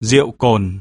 rượu cồn.